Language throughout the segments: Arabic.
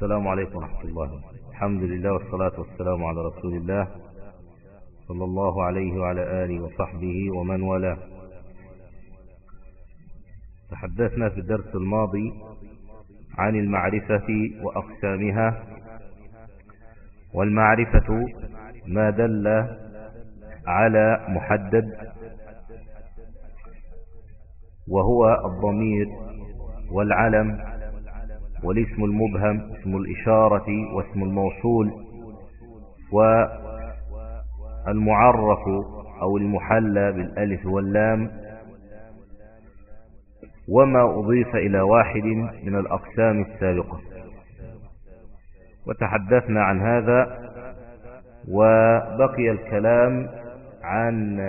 السلام عليكم ورحمة الله. الحمد لله والصلاة والسلام على رسول الله صلى الله عليه وعلى آله وصحبه ومن والاه. تحدثنا في الدرس الماضي عن المعرفة وأقسامها. والمعرفة ما دل على محدد وهو الضمير والعلم والاسم المبهم اسم الإشارة واسم الموصول والمعرف أو المحلى بالألف واللام. وما أضيف إلى واحد من الأقسام السابقة. وتحدثنا عن هذا وبقي الكلام عن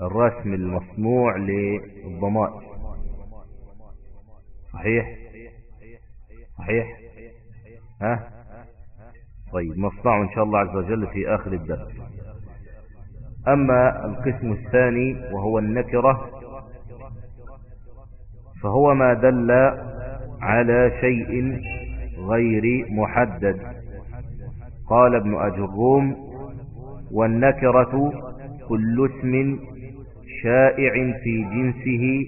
الرسم المصنوع للضمائر. صحيح؟ صحيح؟ ها؟ طيب نصنع إن شاء الله عز وجل في آخر الدرس. أما القسم الثاني وهو النكرة فهو ما دل على شيء غير محدد. قال ابن أجروم والنكرة كل اسم شائع في جنسه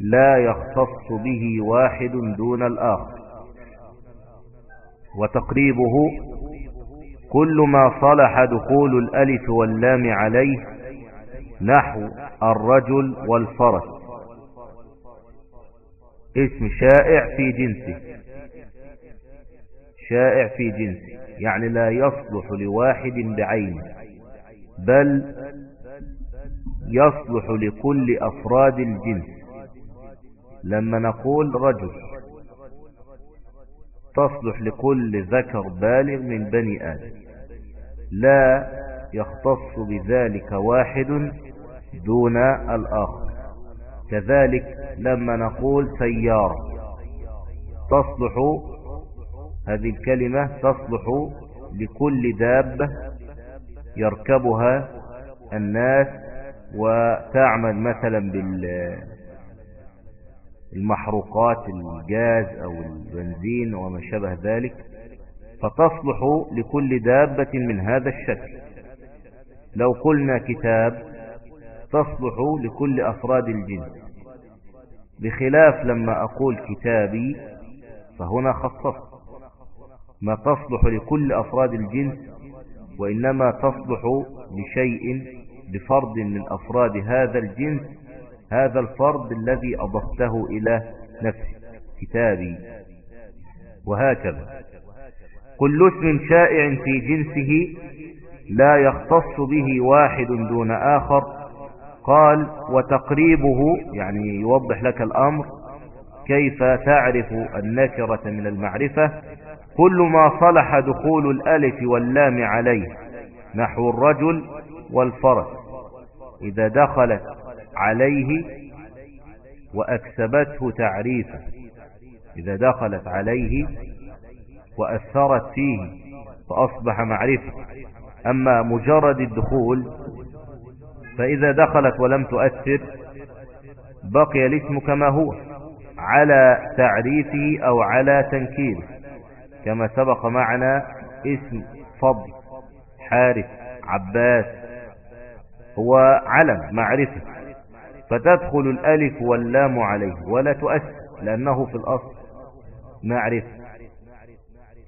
لا يختص به واحد دون الآخر. وتقريبه كل ما صلح دخول الألف واللام عليه نحو الرجل والفرس. اسم شائع في جنسه. شائع في جنسه يعني لا يصلح لواحد بعينه بل يصلح لكل أفراد الجنس. لما نقول رجل تصلح لكل ذكر بالغ من بني آدم. لا يختص بذلك واحد دون الآخر. كذلك لما نقول سيارة تصلح هذه الكلمة تصلح لكل دابة يركبها الناس وتعمل مثلا بالمحروقات الجاز أو البنزين وما شابه ذلك فتصلح لكل دابة من هذا الشكل. لو قلنا كتاب تصلح لكل أفراد الجنس بخلاف لما أقول كتابي فهنا خصصت. ما تصلح لكل أفراد الجنس وإنما تصلح لشيء بفرد من أفراد هذا الجنس هذا الفرد الذي أضفته إلى نفسي كتابي. وهكذا. كل اسم شائع في جنسه لا يختص به واحد دون آخر. قال وتقريبه يعني يوضح لك الأمر. كيف تعرف النكرة من المعرفة؟ كل ما صلح دخول الألف واللام عليه نحو الرجل والفرس. إذا دخلت عليه وأكسبته تعريفا إذا دخلت عليه وأثرت فيه فأصبح معرفة. أما مجرد الدخول فإذا دخلت ولم تؤثر بقي الاسم كما هو على تعريفه أو على تنكيره. كما سبق معنا اسم فضل حارث عباس هو علم معرفة. فتدخل الألف واللام عليه ولا تؤثر لأنه في الأصل معرفة.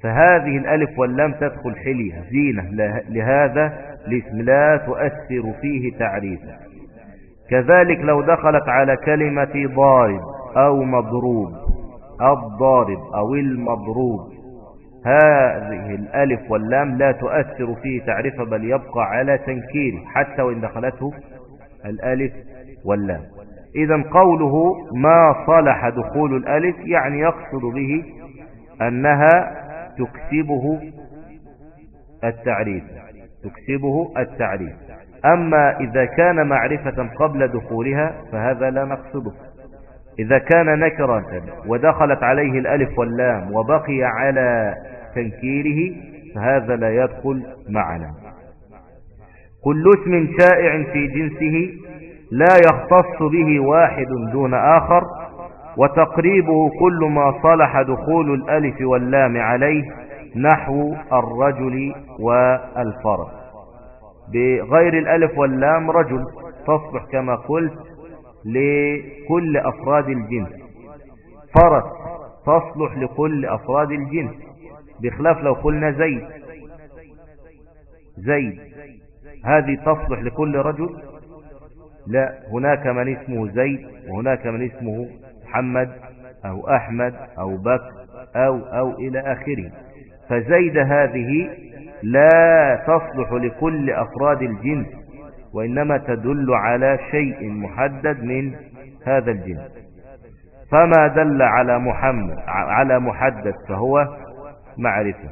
فهذه الألف واللام تدخل حلية زينة لهذا الاسم لا تؤثر فيه تعريفا. كذلك لو دخلت على كلمة ضارب أو مضروب الضارب أو المضروب هذه الألف واللام لا تؤثر فيه تعريفا بل يبقى على تنكيره حتى وإن دخلته الألف واللام إذا قوله ما صلح دخول الألف يعني يقصد به أنها تكسبه التعريف تكسبه التعريف. أما إذا كان معرفة قبل دخولها فهذا لا نقصده إذا كان نكرة ودخلت عليه الألف واللام وبقي على تنكيره فهذا لا يدخل معنا. كل اسم شائع في جنسه لا يختص به واحد دون آخر وتقريبه كل ما صلح دخول الألف واللام عليه نحو الرجل والفرس. بغير الألف واللام رجل تصبح كما قلت لكل أفراد الجنس فرس تصلح لكل أفراد الجنس بخلاف لو قلنا زيد. زيد هذه تصلح لكل رجل؟ لا هناك من اسمه زيد وهناك من اسمه محمد أو أحمد أو بكر أو أو إلى آخره. فزيد هذه لا تصلح لكل أفراد الجنس وإنما تدل على شيء محدد من هذا الجنس فما دل على محمد على محدد فهو معرفة.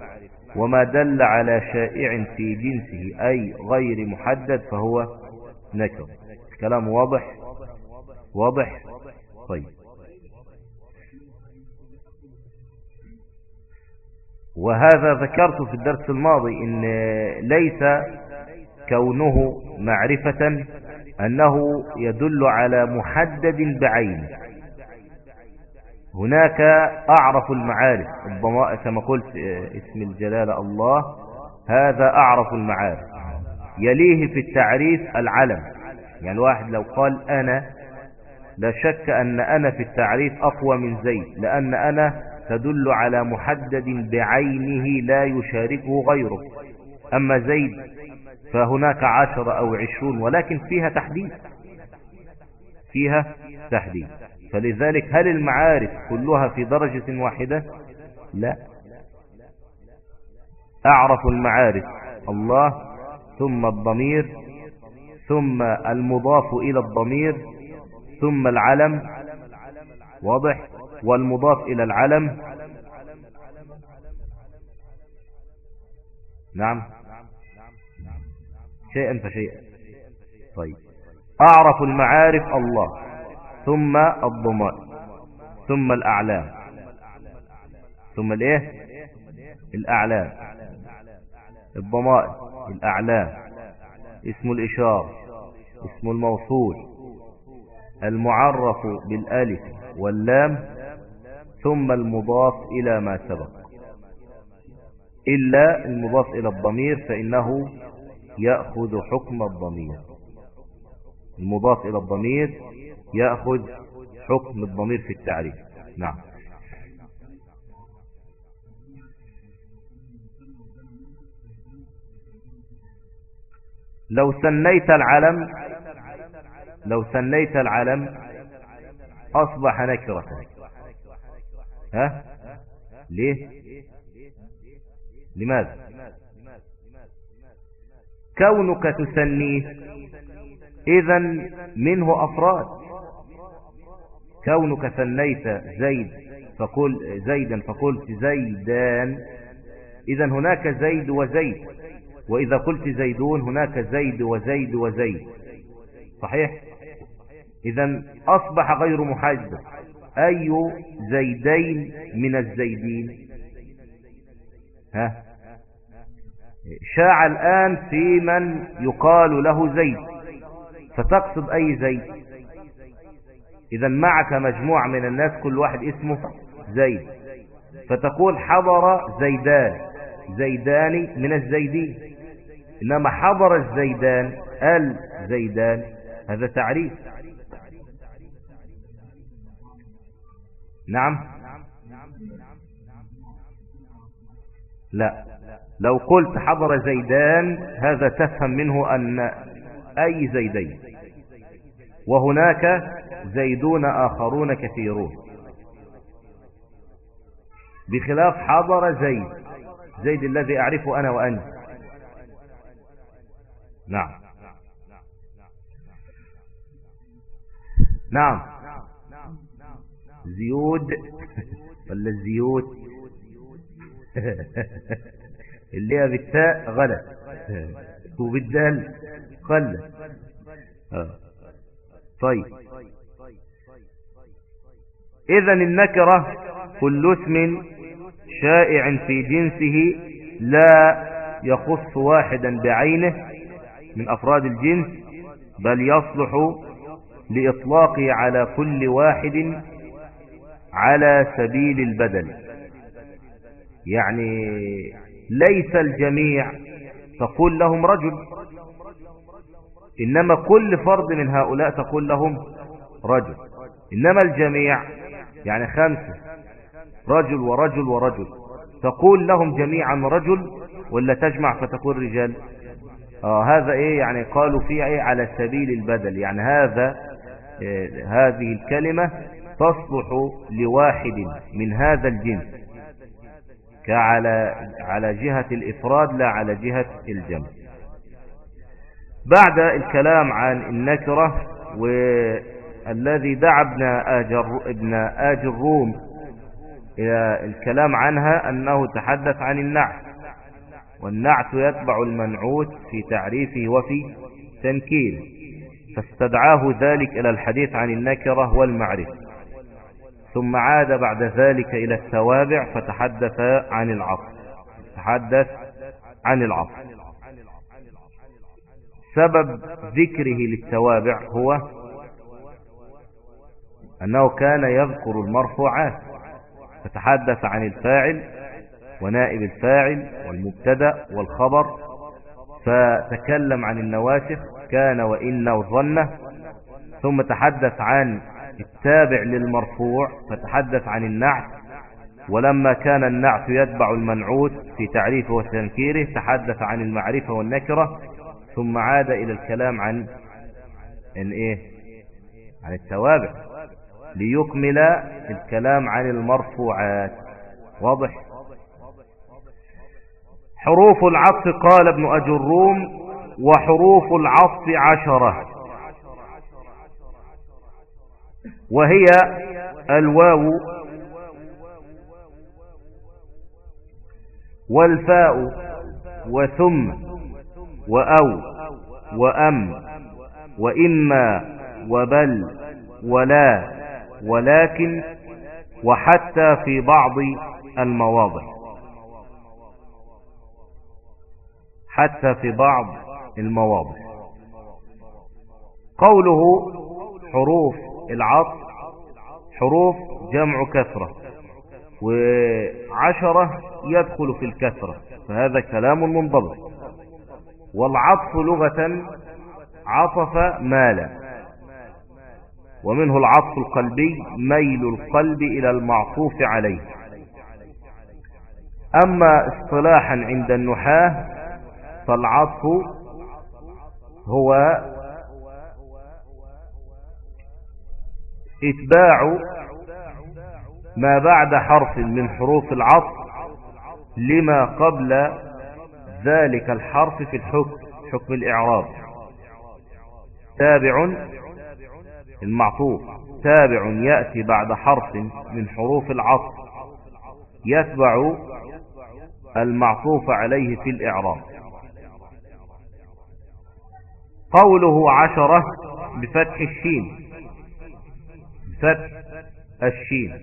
وما دل على شائع في جنسه أي غير محدد فهو نكر. كلام واضح؟ واضح؟ طيب. وهذا ذكرت في الدرس الماضي إن ليس كونه معرفة أنه يدل على محدد بعين. هناك أعرف المعارف الضمائر كما قلت اسم الجلالة الله هذا أعرف المعارف. يليه في التعريف العلم. يعني الواحد لو قال أنا لا شك أن أنا في التعريف أقوى من زيد لأن أنا تدل على محدد بعينه لا يشاركه غيره. أما زيد فهناك عشر أو عشرون ولكن فيها تحديد. فيها تحديد. فلذلك هل المعارف كلها في درجة واحدة؟ لا. أعرف المعارف. الله ثم الضمير ثم المضاف إلى الضمير ثم العلم واضح؟ والمضاف إلى العلم. نعم. شيئا فشيئا طيب. أعرف المعارف الله ثم الضماء ثم الأعلام. ثم الإيه؟ الأعلام. الضمائر الأعلام. اسم الإشارة. اسم الموصول. المعرف بالألف واللام ثم المضاف إلى ما سبق. إلا المضاف إلى الضمير فإنه يأخذ حكم الضمير. المضاف إلى الضمير يأخذ حكم الضمير في التعريف. نعم. لو سنيت العلم لو سنيت العلم أصبح نكرة. ها؟ ليه؟ لماذا؟ كونك تسنيه اذا منه أفراد. كونك ثنيت زيد فقل زيدا فقلت زيدان. اذا هناك زيد وزيد. وإذا قلت زيدون هناك زيد وزيد وزيد. صحيح؟ اذا أصبح غير محدد أي زيدين من الزيدين؟ ها؟ شاع الآن في من يقال له زيد. فتقصد أي زيد؟ إذا معك مجموعة من الناس كل واحد اسمه زيد. فتقول حضر زيدان. زيدان من الزيدين. إنما حضر الزيدان الزيدان. هذا تعريف. نعم. لا. لو قلت حضر زيدان هذا تفهم منه أن أي زيدين. وهناك زيدون آخرون كثيرون. بخلاف حضر زيد. زيد الذي أعرفه أنا وأنت. نعم. نعم. زيود. ولا الزيوت؟ اللي هي بالتاء غلط وبالدال قل آه. طيب. اذا النكرة كل اسم شائع في جنسه لا يخص واحدا بعينه من أفراد الجنس بل يصلح لإطلاقه على كل واحد على سبيل البدل. يعني ليس الجميع تقول لهم رجل إنما كل فرد من هؤلاء تقول لهم رجل. إنما الجميع يعني خمسة رجل ورجل ورجل. تقول لهم جميعا رجل ولا تجمع فتقول رجال؟ آه هذا إيه يعني قالوا فيه إيه؟ على سبيل البدل. يعني هذا إيه هذه الكلمة تصلح لواحد من هذا الجنس كعلى على جهة الإفراد لا على جهة الجمع. بعد الكلام عن النكرة والذي دعا ابن آجر, ابن آجر الروم إلى الكلام عنها أنه تحدث عن النعت. والنعت يتبع المنعوت في تعريفه وفي تنكيره فاستدعاه ذلك إلى الحديث عن النكرة والمعرفة. ثم عاد بعد ذلك إلى التوابع فتحدث عن العصر تحدث عن العصر سبب ذكره للتوابع هو أنه كان يذكر المرفوعات. فتحدث عن الفاعل ونائب الفاعل والمبتدأ والخبر فتكلم عن النواسخ كان وإن وظن ثم تحدث عن التابع للمرفوع فتحدث عن النعت ولما كان النعت يتبع المنعوت في تعريفه وتنكيره تحدث عن المعرفة والنكرة ثم عاد إلى الكلام عن ان إيه؟ عن التوابع ليكمل الكلام عن المرفوعات. واضح؟ حروف العطف قال ابن أجروم وحروف العطف عشرة. وهي الواو والفاء وثم وأو وأم وإما وبل ولا ولكن وحتى في بعض المواضع. حتى في بعض المواضع. قوله حروف العطف حروف جمع كثرة وعشرة يدخل في الكثرة فهذا كلام منضبط. والعطف لغة عطف مالا ومنه العطف القلبي ميل القلب إلى المعطوف عليه. أما اصطلاحا عند النحاة فالعطف هو إتباع ما بعد حرف من حروف العطف لما قبل ذلك الحرف في الحكم حكم الإعراب. تابع المعطوف. تابع يأتي بعد حرف من حروف العطف. يتبع المعطوف عليه في الإعراب. قوله عشرة بفتح الشين. بفتح الشين.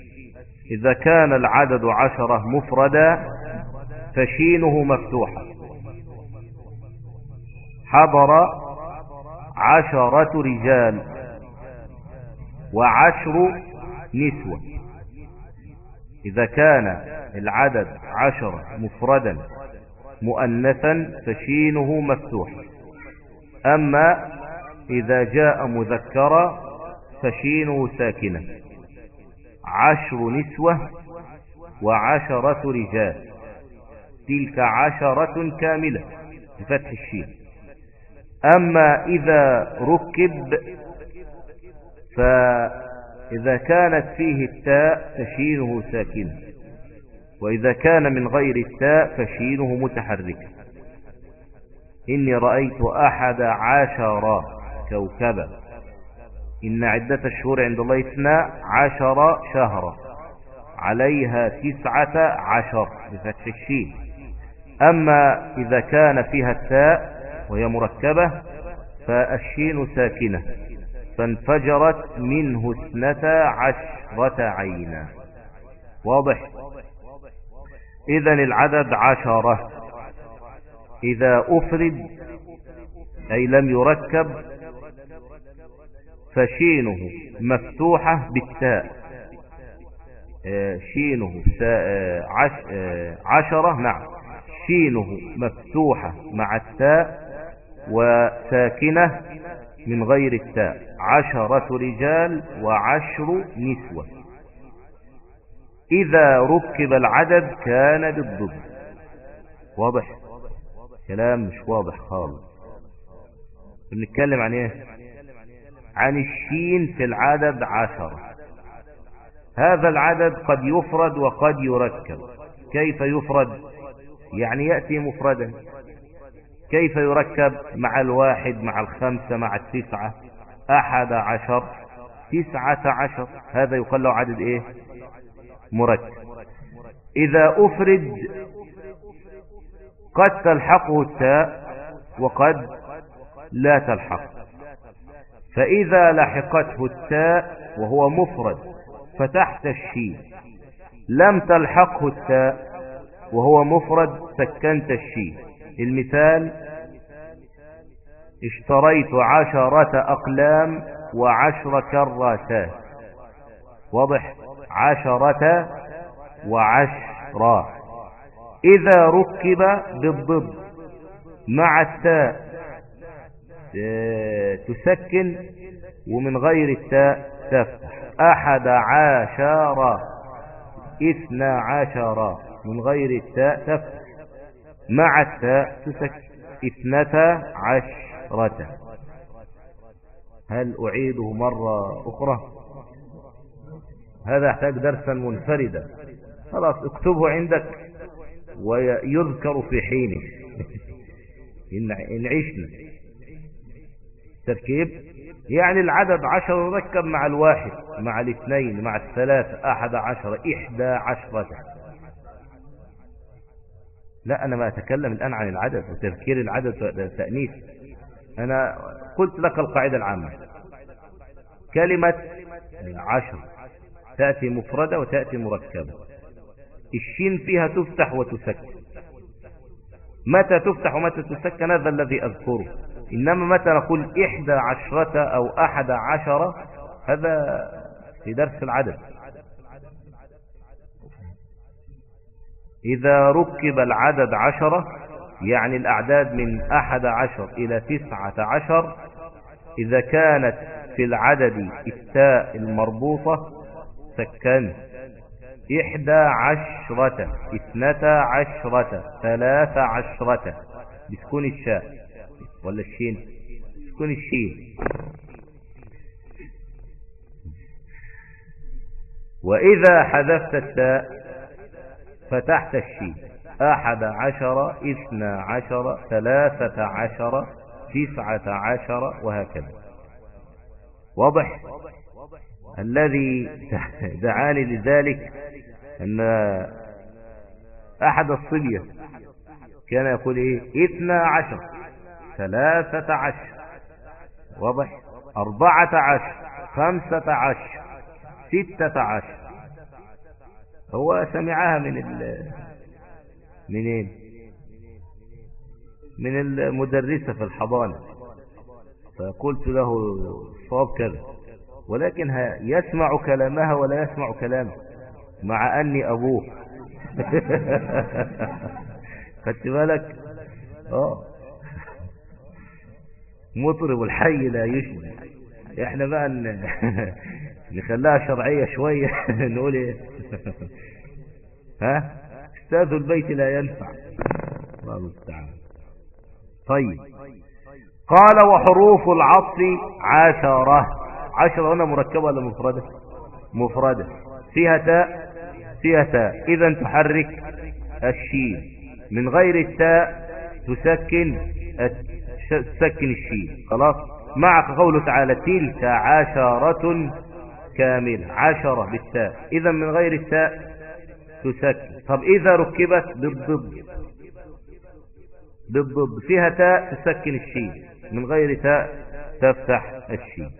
إذا كان العدد عشرة مفردا فشينه مفتوحة. حضر عشرة رجال وعشر نسوة. إذا كان العدد عشرة مفردا مؤنثا فشينه مفتوحة. أما إذا جاء مذكرا فشينه ساكنة. عشر نسوة وعشرة رجال. تلك عشرة كاملة بفتح الشين. أما إذا ركب فإذا كانت فيه التاء فشينه ساكنة. وإذا كان من غير التاء فشينه متحركة. إني رأيت أحد عشر كوكبا. إن عدة الشهور عند الله اثنى عشر شهرا. عليها تسعة عشر بفتح الشين. أما إذا كان فيها التاء وهي مركبة فالشين ساكنة. فانفجرت منه اثنتا عشرة عينا. واضح؟ إذا العدد عشرة. إذا أفرد أي لم يركب فشينه مفتوحة بالتاء. آه، شينه آه، آه، عشرة نعم. شينه مفتوحة مع التاء وساكنة من غير التاء. عشرة رجال وعشر نسوة. إذا ركب العدد كان بالضبط. واضح؟ كلام مش واضح خالص. بنتكلم عن إيه؟ عن الشين في العدد عشرة. هذا العدد قد يفرد وقد يركب. كيف يفرد؟ يعني يأتي مفردا. كيف يركب؟ مع الواحد مع الخمسة مع التسعة. أحد عشر تسعة عشر. هذا يقال له عدد إيه؟ مركب. إذا أفرد قد تلحقه التاء وقد لا تلحق. فإذا لحقته التاء وهو مفرد فتحت الشين. لم تلحقه التاء وهو مفرد سكنت الشين. المثال اشتريت عشرة أقلام وعشر كراسات. واضح؟ عشرة وعشرة. إذا ركب بالضد مع التاء. تسكن ومن غير التاء تفتح. أحد عشر اثنا عشر من غير التاء تفتح. مع التاء تسكن اثنتا عشرة. هل أعيده مرة أخرى؟ هذا يحتاج درسا منفردا. خلاص اكتبه عندك. ويذكر في حينه. إن عشنا. تركيب؟ يعني العدد عشر يركب مع الواحد مع الاثنين مع الثلاثة أحد عشر إحدى عشرة لا أنا ما أتكلم الآن عن العدد وتذكير العدد تأنيث أنا قلت لك القاعدة العامة. كلمة عشر تأتي مفردة وتأتي مركبة. الشين فيها تفتح وتسكن. متى تفتح ومتى تسكن؟ هذا الذي أذكره. إنما متى نقول إحدى عشرة أو أحد عشرة هذا في درس العدد. إذا ركب العدد عشرة يعني الأعداد من أحد عشر إلى تسعة عشر إذا كانت في العدد التاء المربوطة سكن إحدى عشرة اثنتا عشرة ثلاث عشرة بسكون الشاء. ولا الشين؟ بسكون الشين. وإذا حذفت التاء فتحت الشين. أحد عشر اثنى عشر ثلاثة عشر تسعة عشر وهكذا. واضح؟ الذي دعاني لذلك أن أحد الصبية كان يقول إيه؟ اثنى عشر ثلاثة عشر واضح؟ أربعة عشر خمسة عشر ستة عشر. هو سمعها من ال منين من المدرسة في الحضانة. فقلت له صواب كذا. ولكن يسمع كلامها ولا يسمع كلامه مع أني أبوه. خدت بالك؟ آه. مطرب الحي لا يشبه. إحنا بقى نخليها شرعية شوية. نقول إيه؟ ها؟ أستاذ البيت لا ينفع. الله المستعان. طيب. قال وحروف العطف عشرة. عشرة هنا مركبة ولا مفردة؟ مفردة. فيها تاء؟ فيها تاء. اذا تحرك الشين. من غير التاء تسكن تسكن الشين. خلاص؟ معك قوله تعالى تلك عشرة كاملة. عشرة بالتاء. اذا من غير التاء تسكن. طب إذا ركبت بالضد بالضد فيها تاء تسكن الشين. من غير تاء تفتح الشين.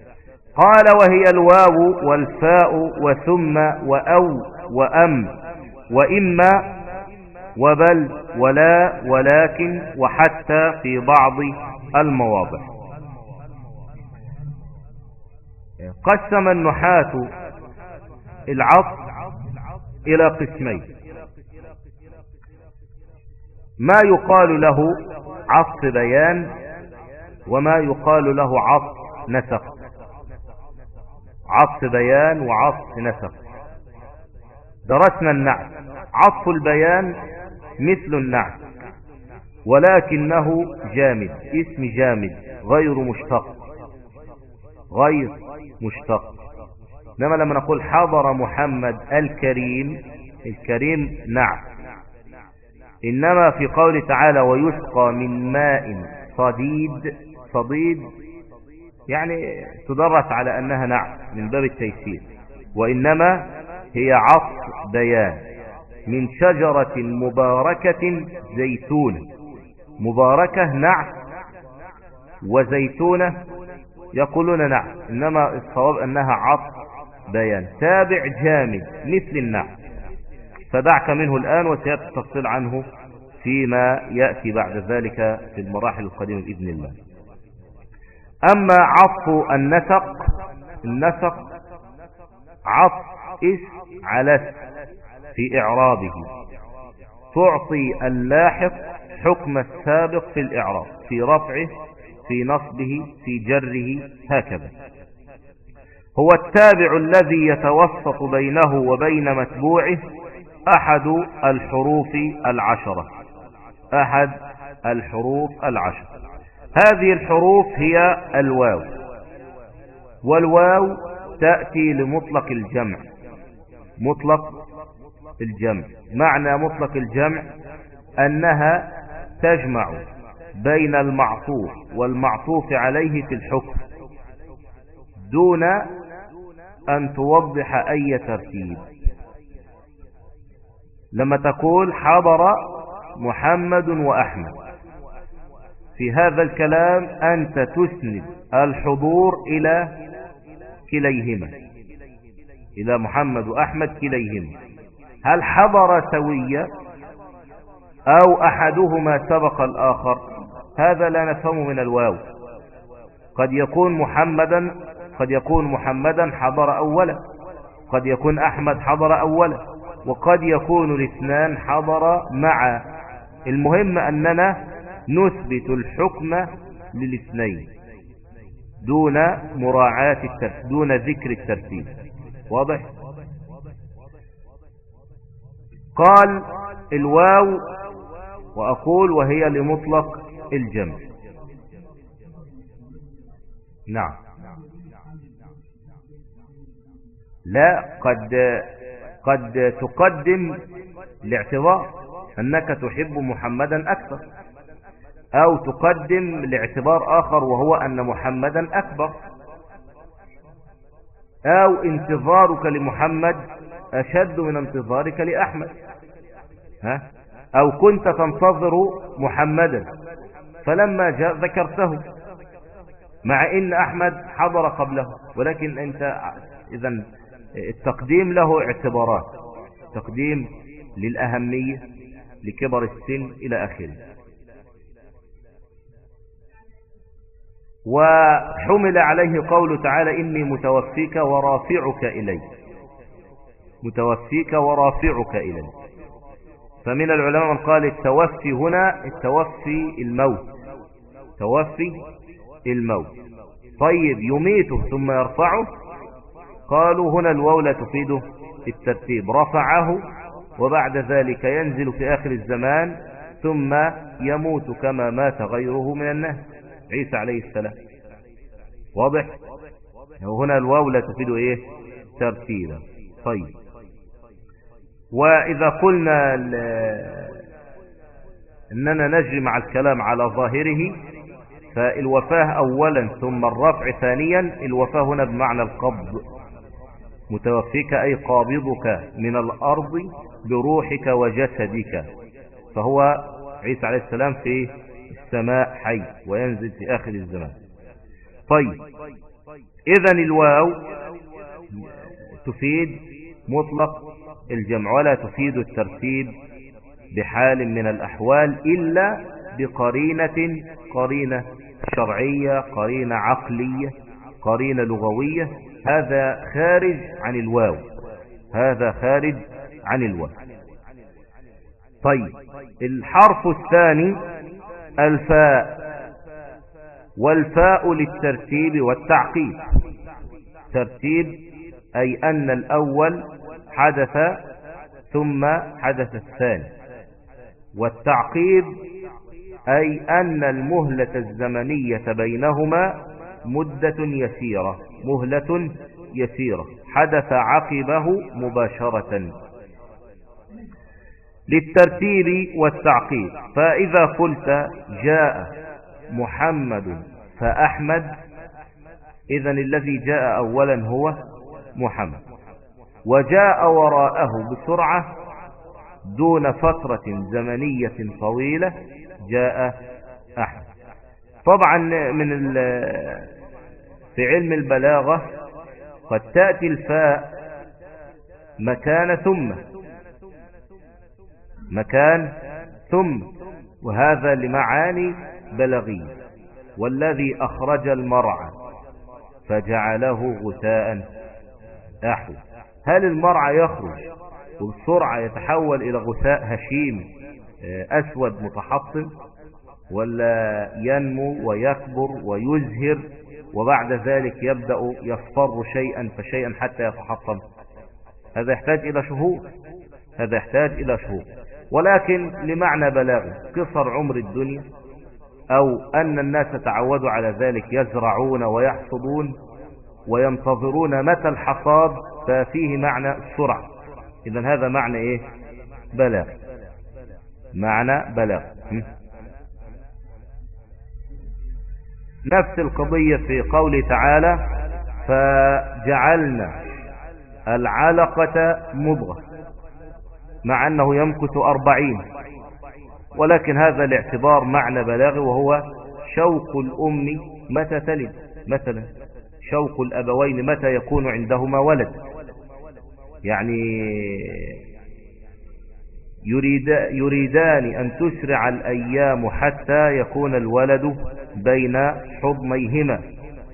قال وهي الواو والفاء وثم وأو وأم وإما وبل ولا ولكن وحتى في بعض المواضع. قسم النحاة العطف إلى قسمين. ما يقال له عطف بيان وما يقال له عطف نسق. عطف بيان وعطف نسق. درسنا النعت. عطف البيان مثل النعت. ولكنه جامد. اسم جامد. غير مشتق. غير مشتق. إنما لما نقول حضر محمد الكريم الكريم نعم إنما في قول تعالى ويسقى من ماء صديد صديد يعني تدرس على أنها نعم من باب التيسير وإنما هي عطف بيان من شجرة مباركة زيتونة مباركة نعم وزيتونة يقولون نعم إنما الصواب أنها عطف بيان. تابع جامد مثل النعم. فدعك منه الآن وسيأتي التفصيل عنه فيما يأتي بعد ذلك في المراحل القديمة بإذن الله. أما عطف النسق النسق عطف اسم على في إعرابه تعطي اللاحق حكم السابق في الإعراب في رفعه في نصبه في جره هكذا. هو التابع الذي يتوسط بينه وبين متبوعه أحد الحروف العشرة أحد الحروف العشرة. هذه الحروف هي الواو. والواو تأتي لمطلق الجمع. مطلق الجمع. معنى مطلق الجمع أنها تجمع بين المعطوف والمعطوف عليه في الحكم دون أن توضح أي ترتيب. لما تقول حضر محمد وأحمد. في هذا الكلام أنت تسند الحضور إلى كليهما. إلى محمد وأحمد كليهما. هل حضر سويا أو أحدهما سبق الآخر؟ هذا لا نفهم من الواو. قد يكون محمدا قد يكون محمدا حضر أولا. قد يكون أحمد حضر أولا. وقد يكون الاثنان حضر مع المهم أننا نثبت الحكم للاثنين دون مراعاة الترتيب دون ذكر الترتيب. واضح؟ قال الواو وأقول وهي لمطلق الجمع. نعم. لا قد قد تقدم لاعتبار أنك تحب محمدا أكثر. أو تقدم لاعتبار آخر وهو أن محمدا أكبر. أو انتظارك لمحمد أشد من انتظارك لأحمد. ها؟ أو كنت تنتظر محمدا. فلما جاء ذكرته مع إن أحمد حضر قبله ولكن أنت اذا التقديم له اعتبارات. تقديم للأهمية لكبر السن إلى آخره. وحمل عليه قول تعالى إني متوفيك ورافعك إلي. متوفيك ورافعك إلي. فمن العلماء من قال التوفي هنا التوفي الموت. توفي الموت. طيب يميته ثم يرفعه؟ قالوا هنا الوولة تفيده الترتيب. رفعه وبعد ذلك ينزل في آخر الزمان ثم يموت كما مات غيره من الناس. عيسى عليه السلام. واضح؟ هنا الوولة تفيد إيه؟ ترتيبا. طيب. وإذا قلنا أننا نجري مع الكلام على ظاهره فالوفاة أولا ثم الرفع ثانيا الوفاة هنا بمعنى القبض. متوفيك أي قابضك من الأرض بروحك وجسدك. فهو عيسى عليه السلام في السماء حي وينزل في آخر الزمان. طيب إذا الواو تفيد مطلق الجمع ولا تفيد الترتيب بحال من الأحوال إلا بقرينة قرينة شرعية قرينة عقلية قرينة لغوية. هذا خارج عن الواو. هذا خارج عن الواو. طيب الحرف الثاني الفاء والفاء للترتيب والتعقيب ترتيب أي أن الأول حدث ثم حدث الثاني. والتعقيب أي أن المهلة الزمنية بينهما مدة يسيرة مهلة يسيرة حدث عقبه مباشرة. للترتيب والتعقيب فإذا قلت جاء محمد فأحمد إذا الذي جاء أولا هو محمد. وجاء وراءه بسرعة دون فترة زمنية طويلة جاء أحمد. طبعا من في علم البلاغة قد تأتي الفاء مكان ثم. مكان ثم وهذا لمعاني بلغية والذي أخرج المرعى فجعله غثاء أحو هل المرعى يخرج وبسرعة يتحول إلى غثاء هشيم أسود متحطم ولا ينمو ويكبر ويزهر وبعد ذلك يبدأ يصفر شيئا فشيئا حتى يتحطم؟ هذا يحتاج إلى شهور. هذا يحتاج إلى شهور. ولكن لمعنى بلاغه قصر عمر الدنيا أو أن الناس تعودوا على ذلك يزرعون ويحصدون وينتظرون متى الحصاد ففيه معنى السرعة إذا هذا معنى إيه؟ بلاغ. معنى بلاغ. نفس القضية في قوله تعالى فجعلنا العلقة مضغة مع أنه يمكث أربعين. ولكن هذا الاعتبار معنى بلاغي وهو شوق الأم متى تلد؟ مثلا شوق الأبوين متى يكون عندهما ولد؟ يعني يريد يريدان أن تسرع الأيام حتى يكون الولد بين حضنيهما.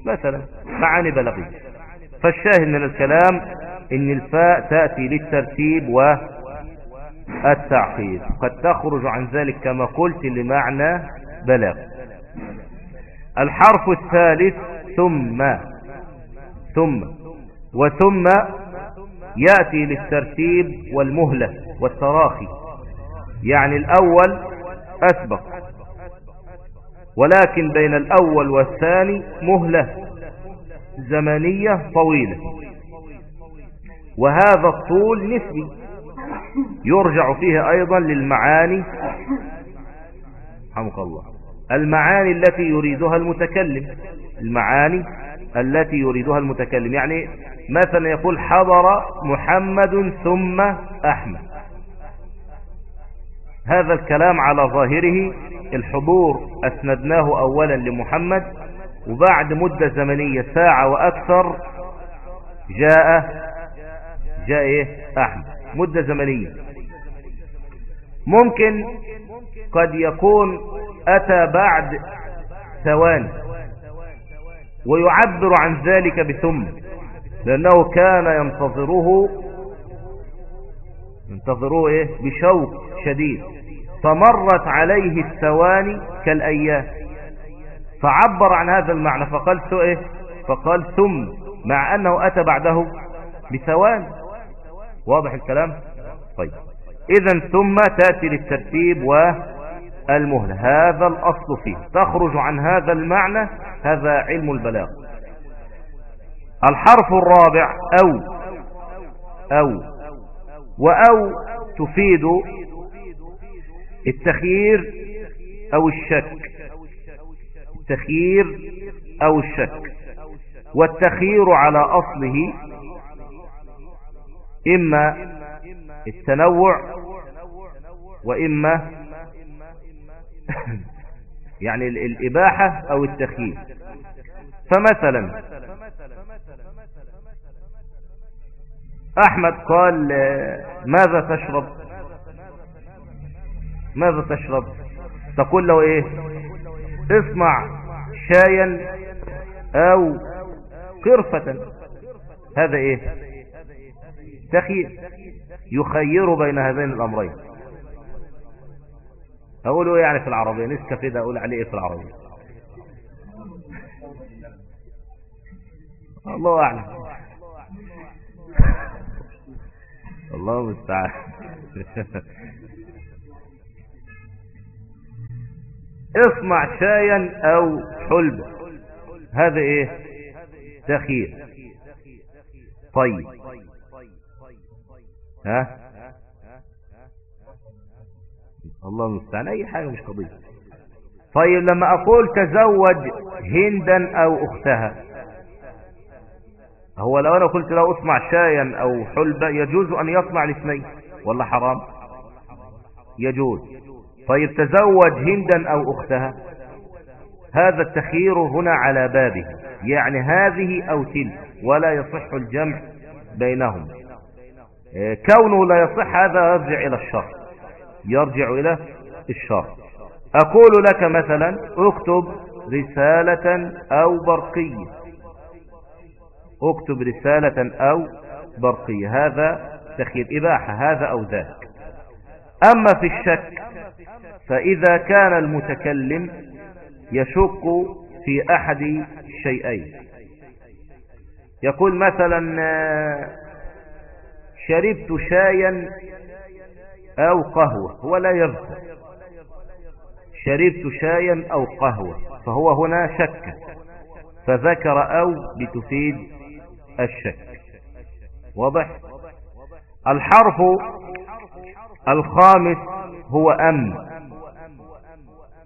مثلا معاني بلغية فالشاهد من الكلام إن الفاء تأتي للترتيب والتعقيد قد تخرج عن ذلك كما قلت لمعنى بلاغ. الحرف الثالث ثم. ثم. وثم يأتي للترتيب والمهلة والتراخي. يعني الأول أسبق. ولكن بين الأول والثاني مهلة زمنية طويلة. وهذا الطول نسبي. يرجع فيه أيضا للمعاني. حمق الله. المعاني التي يريدها المتكلم. المعاني التي يريدها المتكلم. يعني مثلا يقول حضر محمد ثم أحمد. هذا الكلام على ظاهره الحضور أسندناه أولا لمحمد وبعد مدة زمنية ساعة وأكثر جاء جاء إيه؟ أحمد. مدة زمنية. ممكن قد يكون أتى بعد ثواني ويعبر عن ذلك بثم لأنه كان ينتظره ينتظره إيه؟ بشوق شديد. فمرت عليه الثواني كالأيام. فعبر عن هذا المعنى فقال إيه؟ فقال ثم مع أنه أتى بعده بثواني واضح الكلام؟ طيب. إذا ثم تأتي للترتيب والمهلة هذا الأصل فيه. تخرج عن هذا المعنى هذا علم البلاغ. الحرف الرابع أو أو وأو تفيد التخيير أو الشك. التخيير أو الشك. والتخيير على أصله إما التنوع وإما يعني الإباحة أو التخيير فمثلا أحمد قال ماذا تشرب؟ ماذا تشرب؟ تقول له إيه؟ اصنع شايا أو قرفة. هذا إيه؟ تخيير يخير بين هذين الأمرين. أقوله يعني في العربية نسكة ده أقول عليه إيه في العربية. الله أعلم. الله المستعان. اصنع شايا أو حلبة هذا إيه؟ تخير طيب. ها؟ الله المستعان. أي حاجة مش قضية. طيب لما أقول تزوج هندا أو أختها هو لو أنا قلت له اصنع شايا أو حلبة يجوز أن يصنع الاثنين ولا حرام؟ يجوز. طيب تزوج هندا أو أختها هذا التخيير هنا على بابه يعني هذه أو تلك ولا يصح الجمع بينهم كونه لا يصح هذا يرجع إلى الشر يرجع إلى الشر أقول لك مثلا اكتب رسالة أو برقية. اكتب رسالة أو برقية. هذا تخيير إباحة هذا أو ذاك. أما في الشك فإذا كان المتكلم يشك في أحد الشيئين يقول مثلا شربت شايا أو قهوة هو لا يذكر شربت شايا أو قهوة فهو هنا شك. فذكر أو لتفيد الشك. واضح؟ الحرف الخامس هو أم.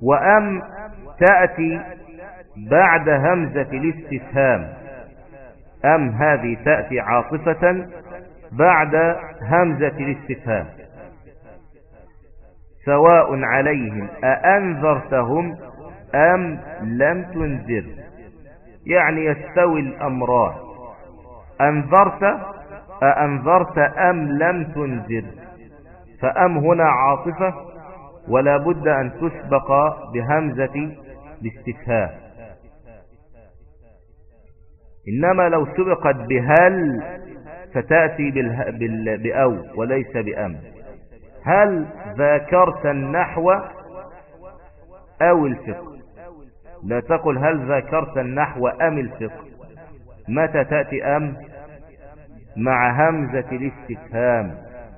وأم تأتي بعد همزة الاستفهام. أم هذه تأتي عاطفة بعد همزة الاستفهام. سواء عليهم أأنذرتهم أم لم تنذر. يعني يستوي الأمران. أنذرت أأنذرت أم لم تنذر. فأم هنا عاطفة ولا بد أن تسبق بهمزة الاستفهام. إنما لو سبقت بهل فتأتي. بال... بأو وليس بأم. هل ذاكرت النحو أو الفقه؟ لا تقل هل ذاكرت النحو أم الفقه. متى تأتي أم؟ مع همزة الاستفهام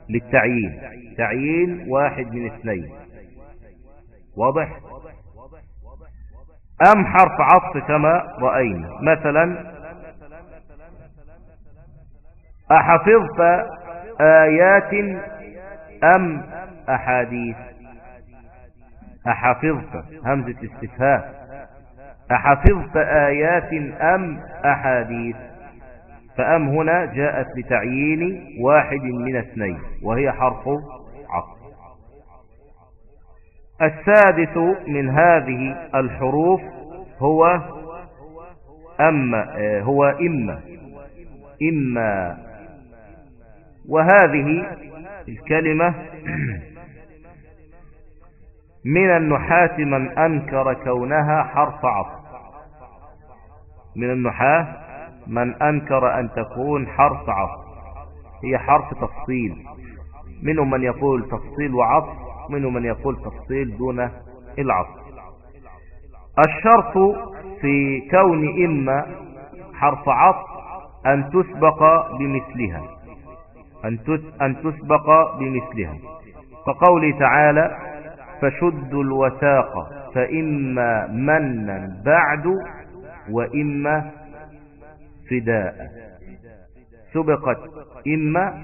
للتعيين. تعيين واحد من اثنين. واضح؟ أم حرف عطف كما رأينا. مثلا أحفظت آيات أم أحاديث؟ أحفظت. همزة استفهام. أحفظت آيات أم أحاديث؟ فأم هنا جاءت لتعيين واحد من اثنين وهي حرف عطف. السادس من هذه الحروف هو أما هو إما. إما وهذه الكلمة من النحاة من أنكر كونها حرف عطف. من النحاة من أنكر أن تكون حرف عطف. هي حرف تفصيل. منهم من يقول تفصيل وعطف منهم من يقول تفصيل دون العطف. الشرط في كون إما حرف عطف أن تسبق بمثلها. أن تسبق بمثلها. فقوله تعالى فشدوا الوثاق فإما منا بعد وإما فداء. سبقت إما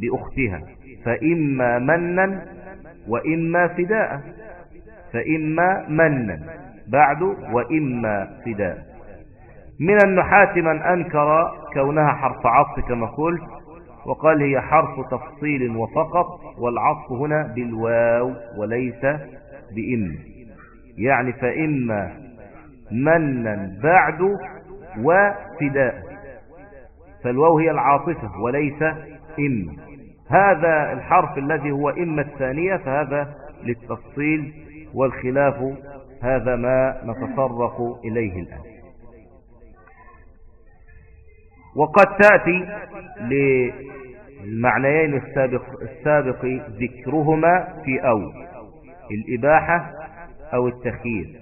بأختها فإما منا وإما فداء. فإما منا بعد وإما فداء. من النحاة من أنكر كونها حرف عطف كما قلت وقال هي حرف تفصيل وفقط والعطف هنا بالواو وليس بإن. يعني فإما منا بعد وفداء. فالواو هي العاطفة وليس إما هذا الحرف الذي هو إما الثانية فهذا للتفصيل والخلاف هذا ما نتطرق إليه الآن. وقد تأتي المعنيين السابق, السابق ذكرهما في أو الإباحة أو التخيير.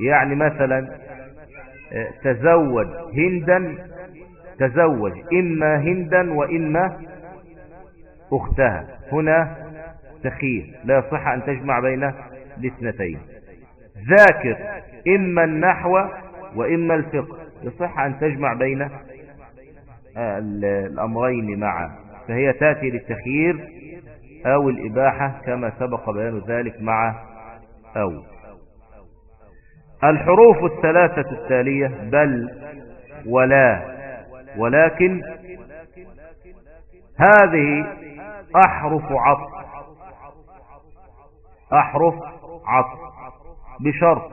يعني مثلا آه، تزوج هندا تزوج إما هندا وإما أختها. هنا تخيير. لا يصح أن تجمع بين الاثنتين. ذاكر إما النحو وإما الفقه. يصح أن تجمع بين الأمرين معا. فهي تأتي للتخيير أو الإباحة كما سبق بيان ذلك مع أو. الحروف الثلاثة التالية بل ولا ولكن هذه أحرف عطف أحرف عطف بشرط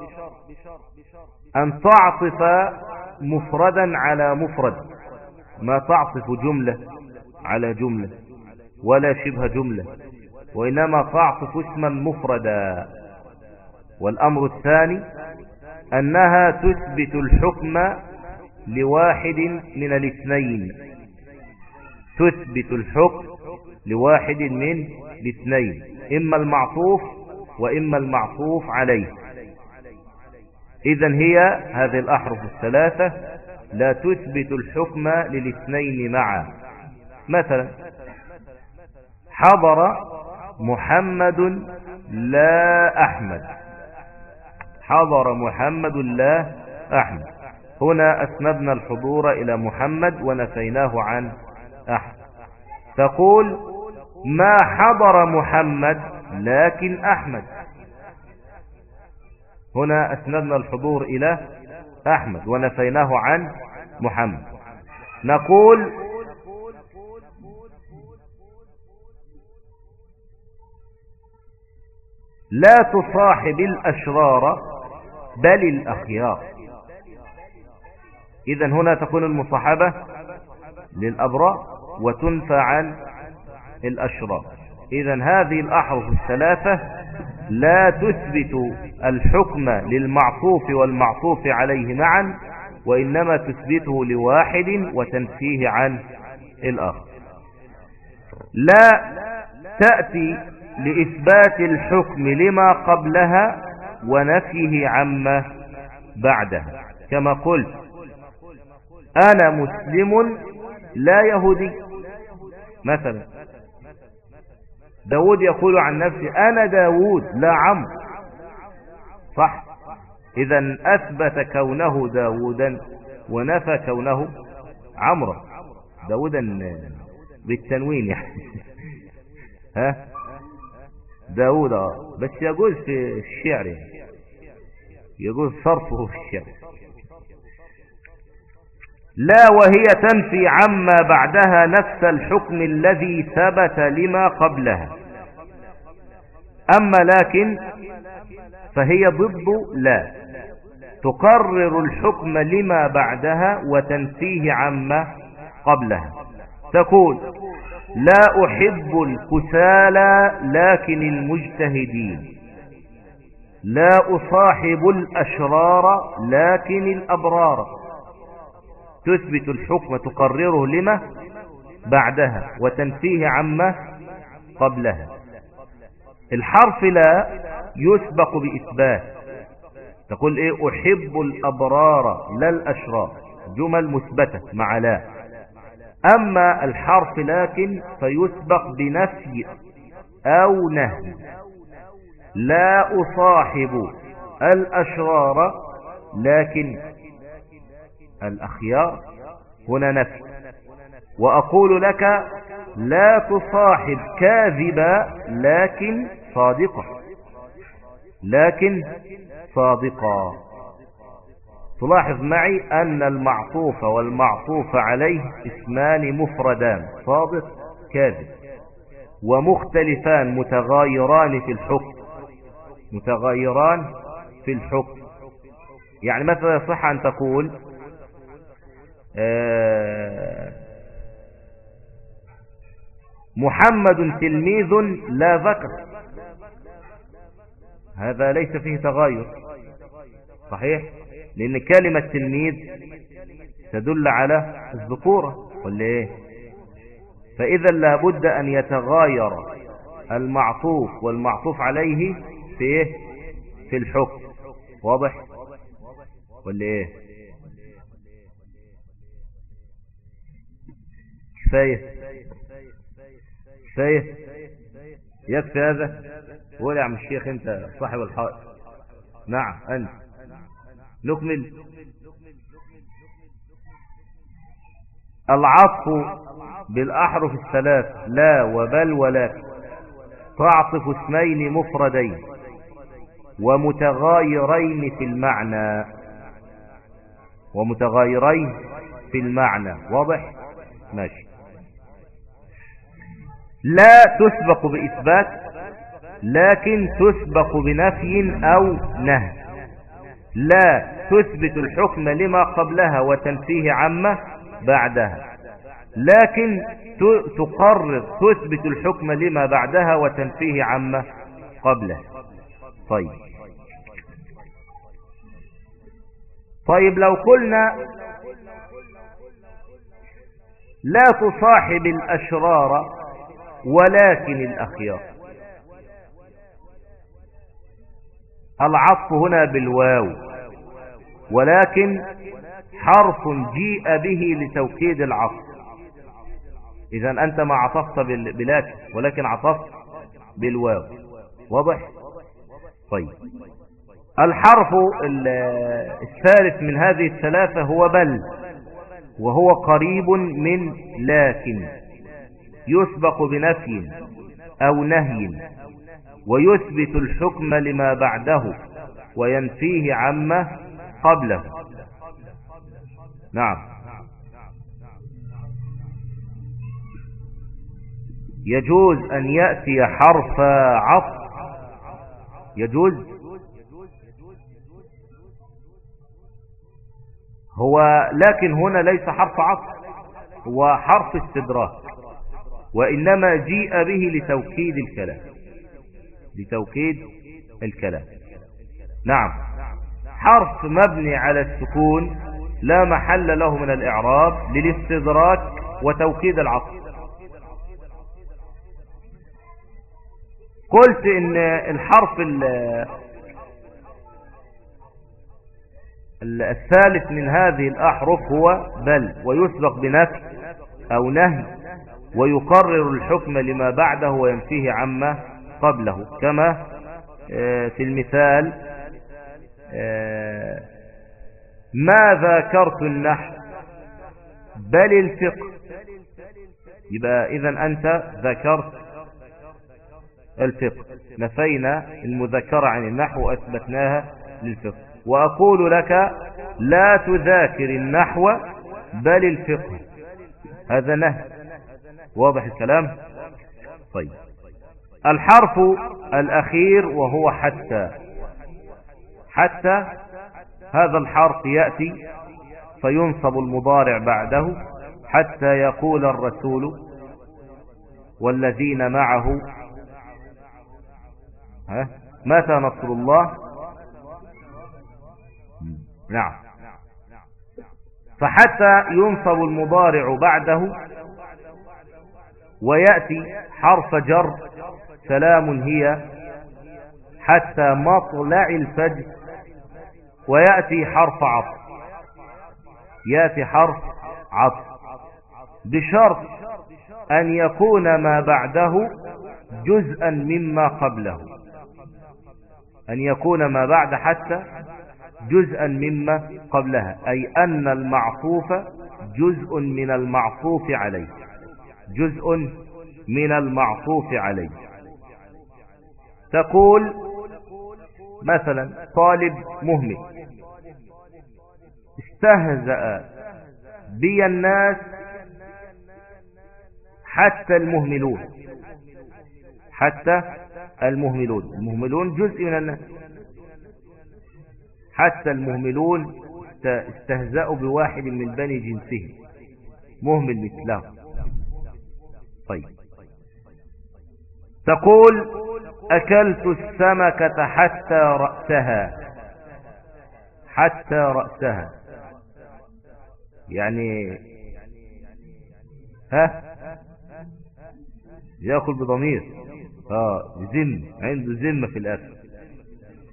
أن تعطف مفردا على مفرد. ما تعطف جملة على جملة ولا شبه جملة وإنما تعطف اسما مفردا. والأمر الثاني أنها تثبت الحكم لواحد من الاثنين. تثبت الحكم لواحد من الاثنين إما المعطوف وإما المعطوف عليه. إذا هي هذه الأحرف الثلاثة لا تثبت الحكم للاثنين معا. مثلا حضر محمد لا أحمد. حضر محمد لا أحمد. هنا أسندنا الحضور إلى محمد ونفيناه عن أحمد. تقول ما حضر محمد لكن أحمد. هنا أسندنا الحضور إلى أحمد ونفيناه عن محمد. نقول لا تصاحب الأشرار بل الأخيار. إذا هنا تكون المصاحبة للأبراء وتنفى عن الأشرار. إذا هذه الأحرف الثلاثة لا تثبت الحكم للمعطوف والمعطوف عليه معا وإنما تثبته لواحد وتنفيه عن الآخر. لا تأتي لإثبات الحكم لما قبلها ونفيه عما بعدها. كما قلت أنا مسلم لا يهودي. مثلا داود يقول عن نفسه أنا داود لا عمرو. صح. إذا أثبت كونه داودا ونفى كونه عمرا داودا بالتنوين يعني. ها؟ داود بس يجوز في الشعر يعني. يجوز صرفه في الشعر. لا وهي تنفي عما بعدها نفس الحكم الذي ثبت لما قبلها. أما لكن فهي ضد لا تقرر الحكم لما بعدها وتنفيه عما قبلها. تقول لا أحب الكسالى لكن المجتهدين. لا أصاحب الأشرار لكن الأبرار. تثبت الحكم تقرره لما؟ بعدها وتنفيه عما قبلها. الحرف لا يسبق بإثبات. تقول إيه؟ أحب الأبرار لا الأشرار. جمل مثبتة مع لا. أما الحرف لكن فيسبق بنفي أو نهي. لا أصاحب الأشرار لكن الأخيار. هنا نفي. وأقول لك لا تصاحب كاذبا لكن صادقا. لكن صادقا. تلاحظ معي أن المعطوف والمعطوف عليه اسمان مفردان. صادق كاذب. ومختلفان متغايران في الحكم. متغايران في الحكم. يعني مثلا يصح أن تقول محمد تلميذ لا ذكر. هذا ليس فيه تغاير صحيح؟ لأن كلمة تلميذ تدل على الذكورة. ولا إيه فإذا لابد أن يتغاير المعطوف والمعطوف عليه في إيه في الحكم. واضح؟ ولا إيه كفاية كفاية يكفي هذا؟ قول يا عم الشيخ انت صاحب الحائط نعم أنت. نكمل. العطف بالأحرف الثلاث لا وبل ولكن تعطف اسمين مفردين ومتغايرين في المعنى. ومتغايرين في المعنى واضح؟ ماشي. لا تسبق بإثبات لكن تسبق بنفي أو نهي. لا تثبت الحكم لما قبلها وتنفيه عما بعدها. لكن تقرر تثبت الحكم لما بعدها وتنفيه عما قبله. طيب. طيب لو قلنا لا تصاحب الأشرار ولكن الأخيار. العطف هنا بالواو ولكن حرف جيء به لتوكيد العطف. إذا أنت ما عطفت بلكن ولكن عطفت بالواو. واضح؟ طيب. الحرف الثالث من هذه الثلاثة هو بل وهو قريب من لكن. يسبق بنفي أو نهي ويثبت الحكم لما بعده وينفيه عما قبله. نعم. يجوز أن يأتي حرف عطف. يجوز؟ هو لكن هنا ليس حرف عطف هو حرف استدراك. وإنما جيء به لتوكيد الكلام. لتوكيد الكلام. نعم. حرف مبني على السكون لا محل له من الإعراب للاستدراك وتوكيد العطف قلت إن الحرف الثالث من هذه الأحرف هو بل ويسبق بنفي أو نهي. ويقرر الحكم لما بعده وينفيه عما قبله. كما آه، في المثال آه، ما ذاكرت النحو بل الفقه. يبقى إذا أنت ذكرت الفقه. نفينا المذكرة عن النحو وأثبتناها للفقه. وأقول لك لا تذاكر النحو بل الفقه. هذا نهي. واضح الكلام؟ طيب. الحرف الأخير وهو حتى. حتى هذا الحرف يأتي فينصب المضارع بعده حتى يقول الرسول والذين معه. ها؟ متى نصر الله؟ نعم. فحتى ينصب المضارع بعده ويأتي حرف جر سلام هي حتى مطلع الفجر ويأتي حرف عطف. يأتي حرف عطف. بشرط أن يكون ما بعده جزءا مما قبله. أن يكون ما بعد حتى جزءا مما قبلها أي أن المعطوف جزء من المعطوف عليه. جزء من المعطوف عليه تقول مثلا طالب مهمل. استهزأ بي الناس حتى المهملون. حتى المهملون. المهملون جزء من الناس. حتى المهملون استهزأوا بواحد من بني جنسه مهمل مثله طيب. تقول أكلت السمكة حتى رأسها. حتى رأسها. يعني ها؟ يأكل بضمير. آه ذم عنده ذمة في الأكل.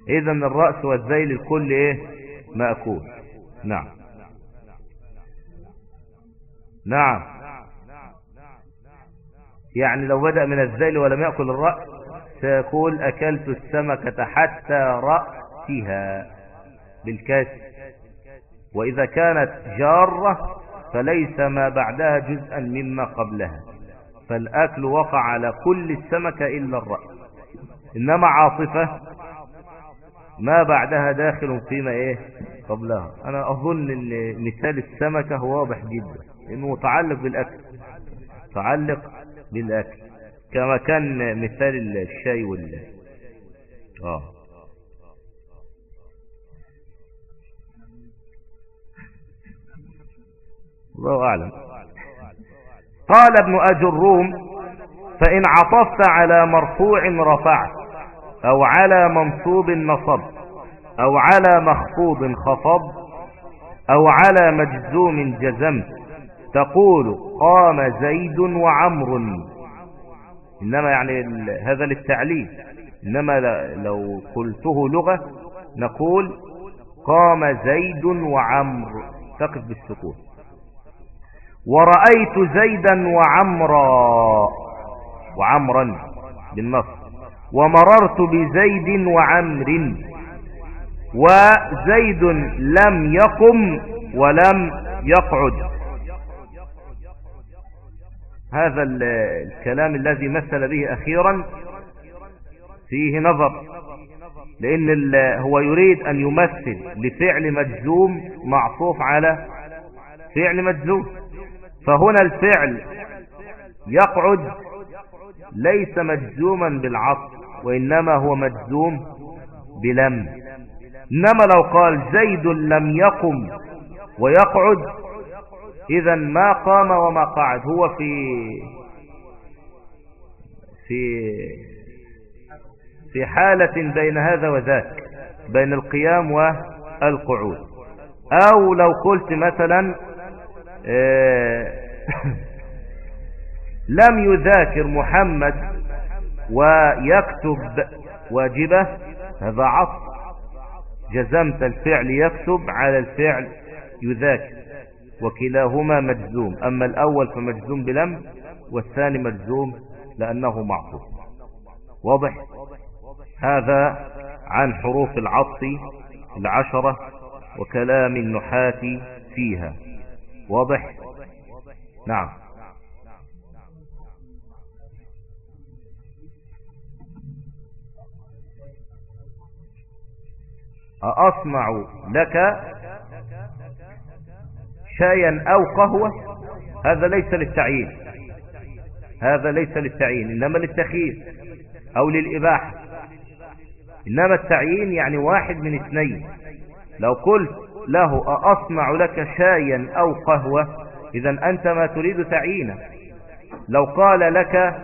إذا الرأس والذيل الكل إيه؟ مأكول. نعم. نعم. يعني لو بدأ من الذيل ولم يأكل الرأس سيقول أكلت السمكة حتى رأسها بالكسر وإذا كانت جارة فليس ما بعدها جزءا مما قبلها. فالأكل وقع على كل السمكة إلا الرأس. إنما عاصفة ما بعدها داخل فيما إيه؟ قبلها. أنا أظن أن مثال السمكة هو واضح جدا. إنه متعلق بالأكل. متعلق بالأكل كما كان مثال الشاي وال آه. الله أعلم. قال ابن أجروم فإن عطفت على مرفوع رفعت أو على منصوب نصب أو على مخفوض خفض أو على مجزوم جزمت. تقول قام زيد وعمر. إنما يعني هذا للتعليل. إنما لو قلته لغة نقول قام زيد وعمر. تقف بالسكون. ورأيت زيدا وعمرا. وعمرا بالنصر ومررت بزيد وعمر. وزيد لم يقم ولم يقعد. هذا الكلام الذي مثل به أخيرا فيه نظر لأن هو يريد أن يمثل لفعل مجزوم معطوف على فعل مجزوم. فهنا الفعل يقعد ليس مجزوما بالعطف وإنما هو مجزوم بلم. إنما لو قال زيد لم يقم ويقعد إذا ما قام وما قعد. هو في في في حالة بين هذا وذاك بين القيام والقعود. أو لو قلت مثلا آه، لم يذاكر محمد ويكتب واجبة هذا عطف. جزمت الفعل يكتب على الفعل يذاكر. وكلاهما مجزوم. أما الأول فمجزوم بلم والثاني مجزوم لأنه معطوف واضح؟ هذا عن حروف العطف العشرة وكلام النحاة فيها. واضح؟ نعم. أصنع لك شايا أو قهوة هذا ليس للتعيين. هذا ليس للتعيين إنما للتخيير أو للإباحة. إنما التعيين يعني واحد من اثنين. لو قلت له أصنع لك شايا أو قهوة إذا أنت ما تريد تعيينه لو قال لك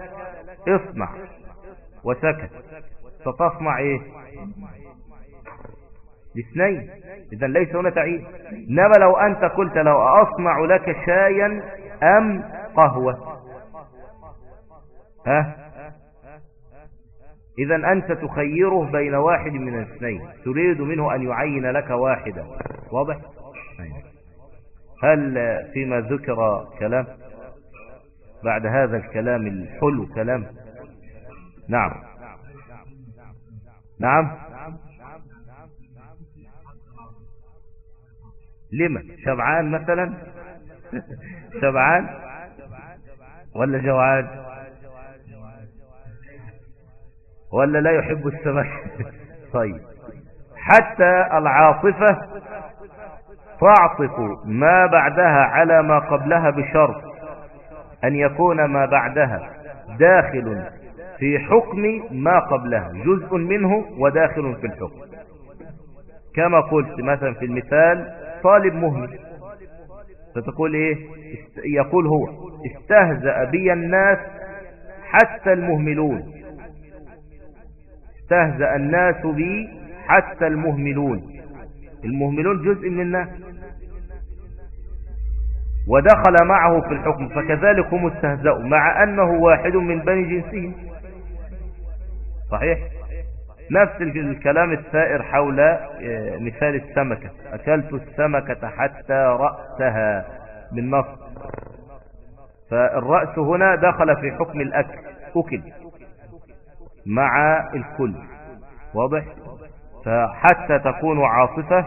اصنع وسكت ستصنع إيه؟ الاثنين اذا ليس هنا تعيين. إنما لو أنت قلت لو أصنع لك شايا أم قهوة. ها؟ اذا أنت تخيره بين واحد من الاثنين. تريد منه أن يعين لك واحدا. واضح؟ هل فيما ذكر كلام بعد هذا الكلام الحلو كلام؟ نعم. نعم. لما؟ شبعان مثلا؟ شبعان؟ ولا جوعان ولا لا يحب السمك؟ طيب. حتى العاطفة تعطف ما بعدها على ما قبلها بشرط أن يكون ما بعدها داخل في حكم ما قبلها جزء منه وداخل في الحكم. كما قلت مثلا في المثال طالب مهمل. فتقول إيه؟ يقول هو استهزأ بي الناس حتى المهملون. استهزأ الناس بي حتى المهملون. المهملون جزء من الناس. ودخل معه في الحكم فكذلك هم استهزأوا مع أنه واحد من بني جنسهم. صحيح؟ نفس الكلام السائر حول آه، مثال السمكة. أكلت السمكة حتى رأسها بالنص فالرأس هنا دخل في حكم الأكل. أكل مع الكل. واضح؟ فحتى تكون عاصفة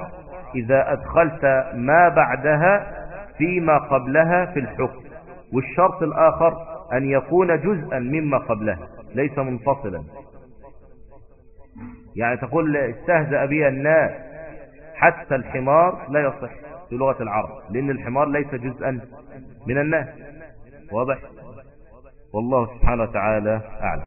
إذا أدخلت ما بعدها فيما قبلها في الحكم. والشرط الآخر أن يكون جزءا مما قبلها ليس منفصلا. يعني تقول استهزأ بها الناس حتى الحمار لا يصح في لغة العرب لأن الحمار ليس جزءا من الناس. واضح؟ والله سبحانه وتعالى أعلم.